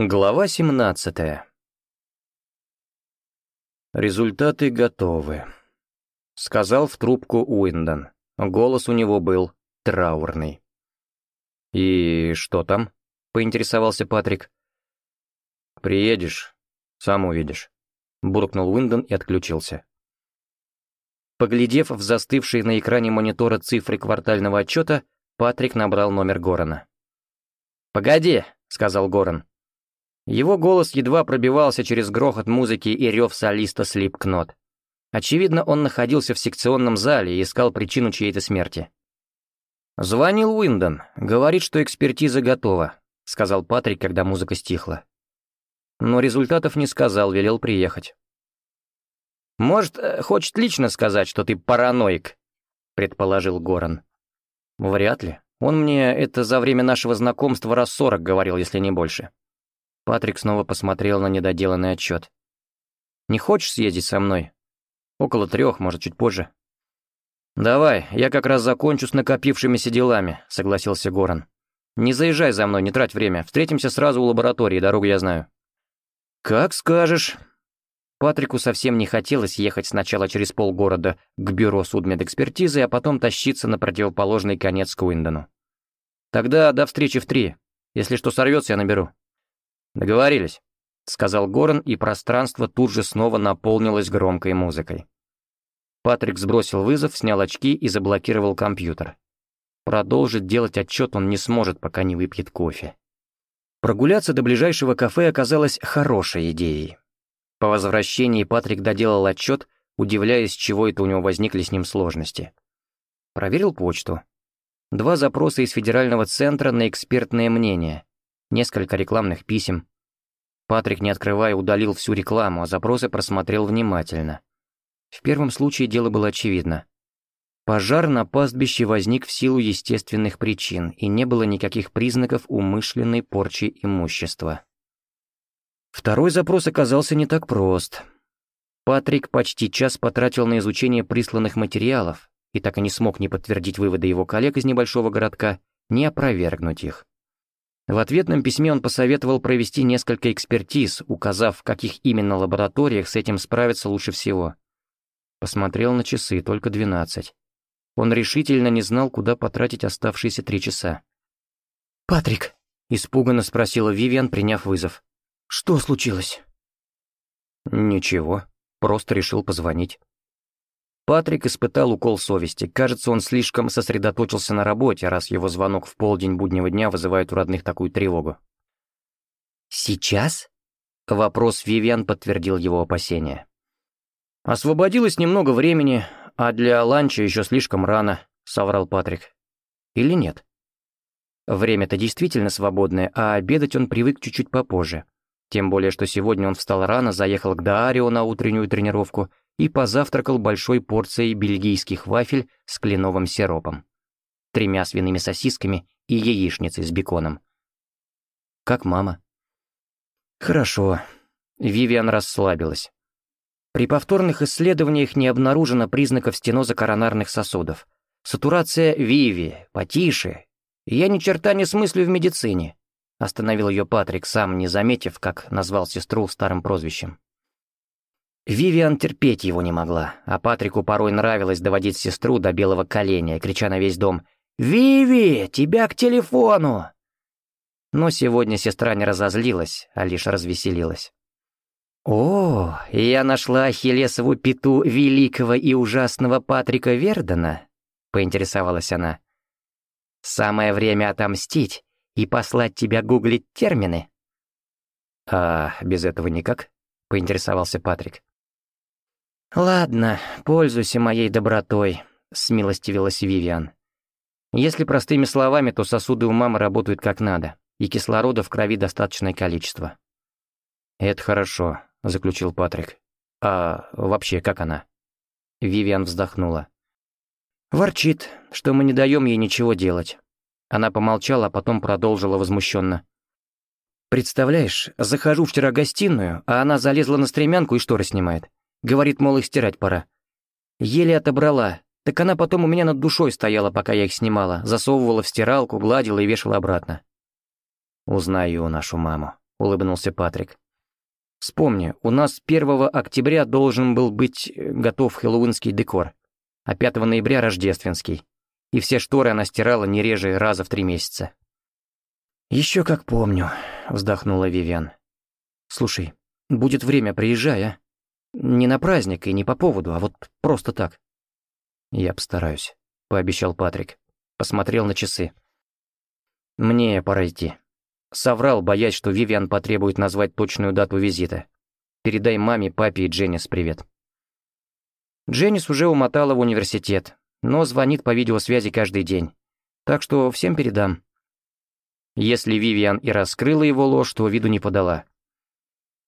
Глава 17. «Результаты готовы», — сказал в трубку Уиндон. Голос у него был траурный. «И что там?» — поинтересовался Патрик. «Приедешь, сам увидишь», — буркнул Уиндон и отключился. Поглядев в застывшие на экране монитора цифры квартального отчета, Патрик набрал номер Горана. «Погоди», — сказал Горан, его голос едва пробивался через грохот музыки и рев солиста Слипкнот. Очевидно, он находился в секционном зале и искал причину чьей-то смерти. «Звонил Уиндон. Говорит, что экспертиза готова», — сказал Патрик, когда музыка стихла. Но результатов не сказал, велел приехать. «Может, э, хочет лично сказать, что ты параноик», — предположил Горан. «Вряд ли. Он мне это за время нашего знакомства раз сорок говорил, если не больше». Патрик снова посмотрел на недоделанный отчет. «Не хочешь съездить со мной? Около трех, может, чуть позже». «Давай, я как раз закончу с накопившимися делами», — согласился Горан. «Не заезжай за мной, не трать время. Встретимся сразу у лаборатории, дорогу я знаю». «Как скажешь». Патрику совсем не хотелось ехать сначала через полгорода к бюро судмедэкспертизы, а потом тащиться на противоположный конец к Уиндону. «Тогда до встречи в три. Если что сорвется, я наберу». «Договорились», — сказал Горан, и пространство тут же снова наполнилось громкой музыкой. Патрик сбросил вызов, снял очки и заблокировал компьютер. Продолжить делать отчет он не сможет, пока не выпьет кофе. Прогуляться до ближайшего кафе оказалось хорошей идеей. По возвращении Патрик доделал отчет, удивляясь, чего это у него возникли с ним сложности. Проверил почту. Два запроса из федерального центра на экспертное мнение несколько рекламных писем. Патрик, не открывая, удалил всю рекламу, а запросы просмотрел внимательно. В первом случае дело было очевидно. Пожар на пастбище возник в силу естественных причин, и не было никаких признаков умышленной порчи имущества. Второй запрос оказался не так прост. Патрик почти час потратил на изучение присланных материалов, и так и не смог ни подтвердить выводы его коллег из небольшого городка, ни опровергнуть их. В ответном письме он посоветовал провести несколько экспертиз, указав, в каких именно лабораториях с этим справиться лучше всего. Посмотрел на часы, только 12. Он решительно не знал, куда потратить оставшиеся три часа. «Патрик!» — испуганно спросила Вивиан, приняв вызов. «Что случилось?» «Ничего, просто решил позвонить». Патрик испытал укол совести. Кажется, он слишком сосредоточился на работе, раз его звонок в полдень буднего дня вызывает у родных такую тревогу. «Сейчас?» — вопрос Вивиан подтвердил его опасения. «Освободилось немного времени, а для ланча еще слишком рано», — соврал Патрик. «Или нет?» Время-то действительно свободное, а обедать он привык чуть-чуть попозже. Тем более, что сегодня он встал рано, заехал к Даарио на утреннюю тренировку — и позавтракал большой порцией бельгийских вафель с кленовым сиропом, тремя свиными сосисками и яичницей с беконом. «Как мама?» «Хорошо». Вивиан расслабилась. При повторных исследованиях не обнаружено признаков стеноза коронарных сосудов. Сатурация Виви, потише. Я ни черта не смыслю в медицине. Остановил ее Патрик, сам не заметив, как назвал сестру старым прозвищем. Вивиан терпеть его не могла, а Патрику порой нравилось доводить сестру до белого коленя, крича на весь дом «Виви, тебя к телефону!» Но сегодня сестра не разозлилась, а лишь развеселилась. «О, я нашла Ахиллесову пету великого и ужасного Патрика Вердена», — поинтересовалась она. «Самое время отомстить и послать тебя гуглить термины». «А без этого никак?» — поинтересовался Патрик. «Ладно, пользуйся моей добротой», — смилостивилась Вивиан. «Если простыми словами, то сосуды у мамы работают как надо, и кислорода в крови достаточное количество». «Это хорошо», — заключил Патрик. «А вообще, как она?» Вивиан вздохнула. «Ворчит, что мы не даем ей ничего делать». Она помолчала, а потом продолжила возмущенно. «Представляешь, захожу вчера в гостиную, а она залезла на стремянку и шторы снимает. Говорит, мол, их стирать пора. Еле отобрала. Так она потом у меня над душой стояла, пока я их снимала, засовывала в стиралку, гладила и вешала обратно. «Узнаю нашу маму», — улыбнулся Патрик. «Вспомни, у нас 1 октября должен был быть э, готов хэллоуинский декор, а 5 ноября — рождественский. И все шторы она стирала не реже раза в три месяца». «Еще как помню», — вздохнула Вивиан. «Слушай, будет время, приезжай, а?» Не на праздник и не по поводу, а вот просто так». «Я постараюсь», — пообещал Патрик. Посмотрел на часы. «Мне пора идти». Соврал, боясь, что Вивиан потребует назвать точную дату визита. «Передай маме, папе и Дженнис привет». Дженнис уже умотала в университет, но звонит по видеосвязи каждый день. Так что всем передам. Если Вивиан и раскрыла его ложь, то виду не подала.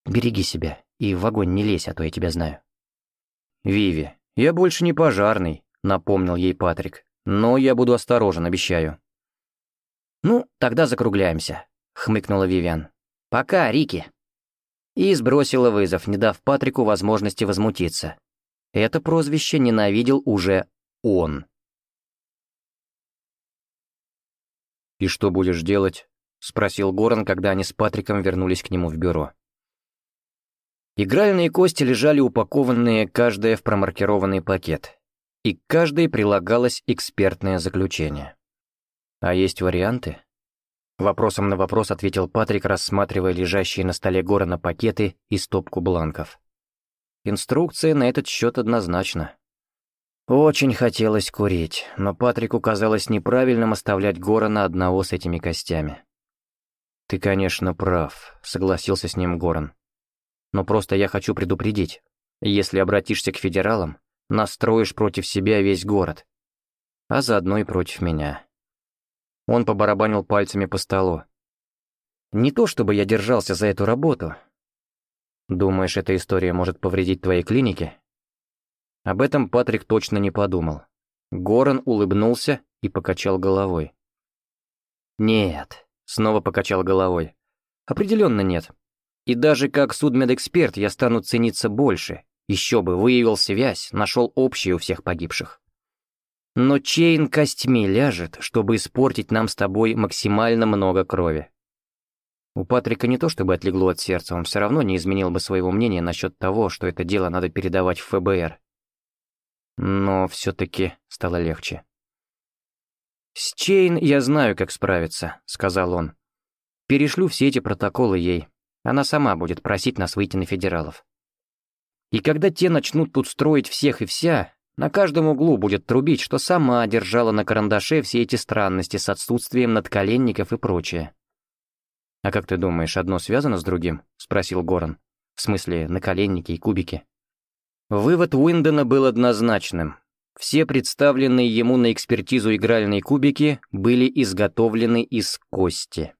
Береги себя и в огонь не лезь, а то я тебя знаю». «Виви, я больше не пожарный», — напомнил ей Патрик. «Но я буду осторожен, обещаю». «Ну, тогда закругляемся», — хмыкнула Вивиан. «Пока, Рики!» И сбросила вызов, не дав Патрику возможности возмутиться. Это прозвище ненавидел уже он. «И что будешь делать?» — спросил Горан, когда они с Патриком вернулись к нему в бюро. Игральные кости лежали упакованные, каждая в промаркированный пакет, и к каждой прилагалось экспертное заключение. «А есть варианты?» Вопросом на вопрос ответил Патрик, рассматривая лежащие на столе Горана пакеты и стопку бланков. Инструкция на этот счет однозначна. Очень хотелось курить, но Патрику казалось неправильным оставлять Горана одного с этими костями. «Ты, конечно, прав», — согласился с ним Горан но просто я хочу предупредить. Если обратишься к федералам, настроишь против себя весь город. А заодно и против меня». Он побарабанил пальцами по столу. «Не то чтобы я держался за эту работу. Думаешь, эта история может повредить твоей клинике?» Об этом Патрик точно не подумал. Горан улыбнулся и покачал головой. «Нет», — снова покачал головой. «Определенно нет. И даже как судмедэксперт я стану цениться больше. Еще бы, выявил связь, нашел общее у всех погибших. Но Чейн костьми ляжет, чтобы испортить нам с тобой максимально много крови. У Патрика не то чтобы отлегло от сердца, он все равно не изменил бы своего мнения насчет того, что это дело надо передавать в ФБР. Но все-таки стало легче. «С Чейн я знаю, как справиться», — сказал он. «Перешлю все эти протоколы ей. Она сама будет просить нас выйти на федералов. И когда те начнут тут строить всех и вся, на каждом углу будет трубить, что сама держала на карандаше все эти странности с отсутствием надколенников и прочее. «А как ты думаешь, одно связано с другим?» — спросил Горан. «В смысле, наколенники и кубики?» Вывод Уиндена был однозначным. Все представленные ему на экспертизу игральные кубики были изготовлены из кости.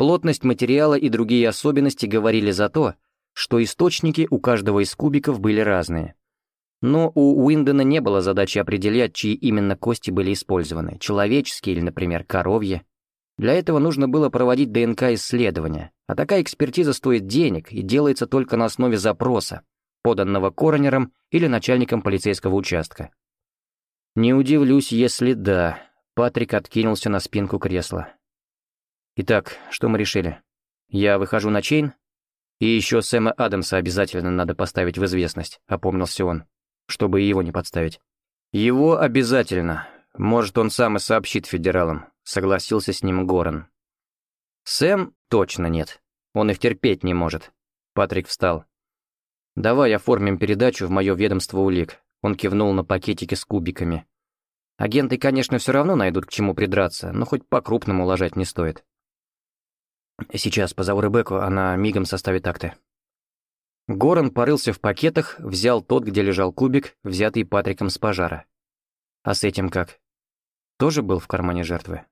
Плотность материала и другие особенности говорили за то, что источники у каждого из кубиков были разные. Но у Уиндена не было задачи определять, чьи именно кости были использованы, человеческие или, например, коровьи. Для этого нужно было проводить ДНК-исследования, а такая экспертиза стоит денег и делается только на основе запроса, поданного коронером или начальником полицейского участка. «Не удивлюсь, если да», — Патрик откинулся на спинку кресла. Итак, что мы решили? Я выхожу на Чейн? И еще Сэма Адамса обязательно надо поставить в известность, опомнился он, чтобы его не подставить. Его обязательно. Может, он сам и сообщит федералам, согласился с ним Горан. Сэм точно нет. Он их терпеть не может. Патрик встал. «Давай оформим передачу в мое ведомство улик». Он кивнул на пакетики с кубиками. «Агенты, конечно, все равно найдут к чему придраться, но хоть по-крупному ложать не стоит. Сейчас позову Ребекку, она мигом составит акты. Горан порылся в пакетах, взял тот, где лежал кубик, взятый Патриком с пожара. А с этим как? Тоже был в кармане жертвы?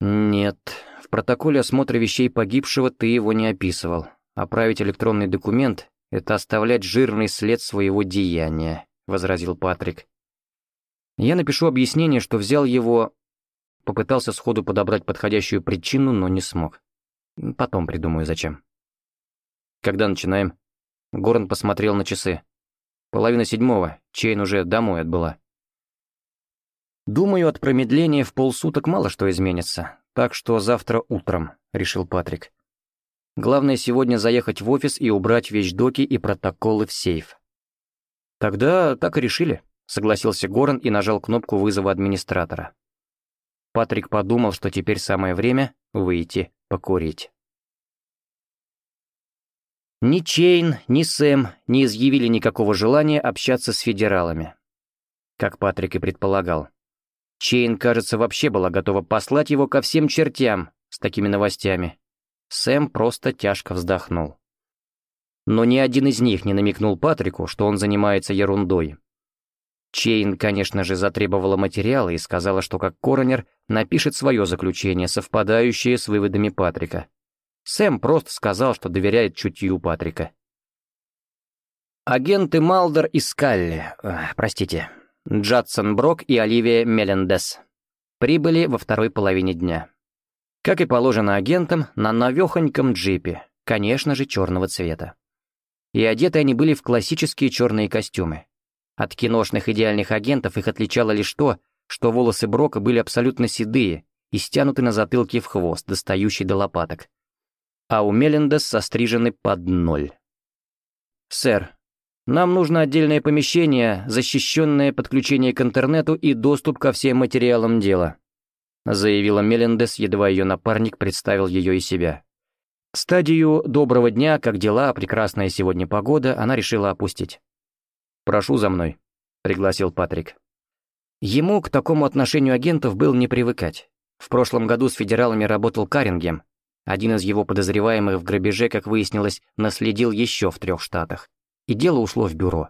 Нет, в протоколе осмотра вещей погибшего ты его не описывал. Оправить электронный документ — это оставлять жирный след своего деяния, — возразил Патрик. Я напишу объяснение, что взял его... Попытался сходу подобрать подходящую причину, но не смог. Потом придумаю зачем. Когда начинаем? Горн посмотрел на часы. Половина седьмого, Чейн уже домой отбыла. «Думаю, от промедления в полсуток мало что изменится, так что завтра утром», — решил Патрик. «Главное сегодня заехать в офис и убрать вещдоки и протоколы в сейф». «Тогда так и решили», — согласился Горан и нажал кнопку вызова администратора. Патрик подумал, что теперь самое время выйти покурить. Ни Чейн, ни Сэм не изъявили никакого желания общаться с федералами. Как Патрик и предполагал. Чейн, кажется, вообще была готова послать его ко всем чертям с такими новостями. Сэм просто тяжко вздохнул. Но ни один из них не намекнул Патрику, что он занимается ерундой. Чейн, конечно же, затребовала материалы и сказала, что как коронер напишет свое заключение, совпадающее с выводами Патрика. Сэм просто сказал, что доверяет чутью Патрика. Агенты Малдер и Скалли, э, простите, Джадсон Брок и Оливия Мелендес, прибыли во второй половине дня. Как и положено агентам, на новехоньком джипе, конечно же, черного цвета. И одеты они были в классические черные костюмы, от киношных идеальных агентов их отличало лишь то, что волосы Брока были абсолютно седые и стянуты на затылке в хвост, достающий до лопаток. А у Мелендес сострижены под ноль. «Сэр, нам нужно отдельное помещение, защищенное подключение к интернету и доступ ко всем материалам дела», заявила Мелендес, едва ее напарник представил ее и себя. Стадию «доброго дня», «как дела», «прекрасная сегодня погода» она решила опустить. «Прошу за мной», — пригласил Патрик. Ему к такому отношению агентов был не привыкать. В прошлом году с федералами работал Карингем. Один из его подозреваемых в грабеже, как выяснилось, наследил еще в трех штатах. И дело ушло в бюро.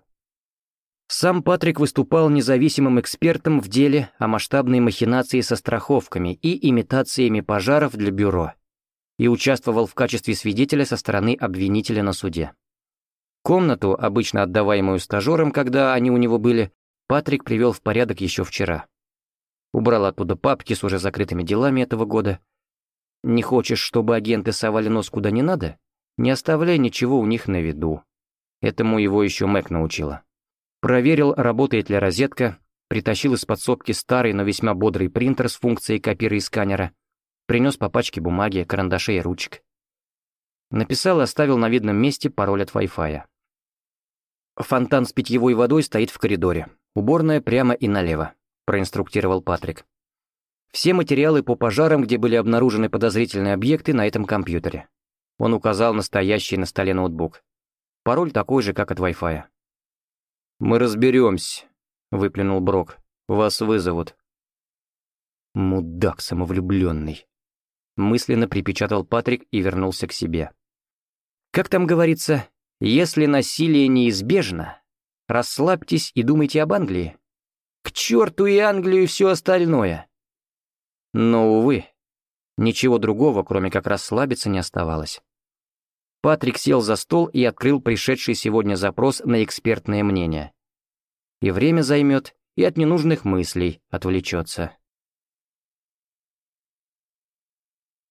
Сам Патрик выступал независимым экспертом в деле о масштабной махинации со страховками и имитациями пожаров для бюро и участвовал в качестве свидетеля со стороны обвинителя на суде. Комнату, обычно отдаваемую стажерам, когда они у него были, Патрик привел в порядок еще вчера. Убрал оттуда папки с уже закрытыми делами этого года. Не хочешь, чтобы агенты совали нос куда не надо? Не оставляй ничего у них на виду. Этому его еще Мэг научила. Проверил, работает ли розетка, притащил из подсобки старый, но весьма бодрый принтер с функцией копира и сканера, принес по пачке бумаги, карандашей и ручек. Написал и оставил на видном месте пароль от Wi-Fi. «Фонтан с питьевой водой стоит в коридоре. Уборная прямо и налево», — проинструктировал Патрик. «Все материалы по пожарам, где были обнаружены подозрительные объекты, на этом компьютере». Он указал на стоящий на столе ноутбук. Пароль такой же, как от Wi-Fi. «Мы разберемся», — выплюнул Брок. «Вас вызовут». «Мудак самовлюбленный», — мысленно припечатал Патрик и вернулся к себе. Как там говорится, если насилие неизбежно, расслабьтесь и думайте об Англии. К черту и Англию и все остальное. Но, увы, ничего другого, кроме как расслабиться, не оставалось. Патрик сел за стол и открыл пришедший сегодня запрос на экспертное мнение. И время займет, и от ненужных мыслей отвлечется.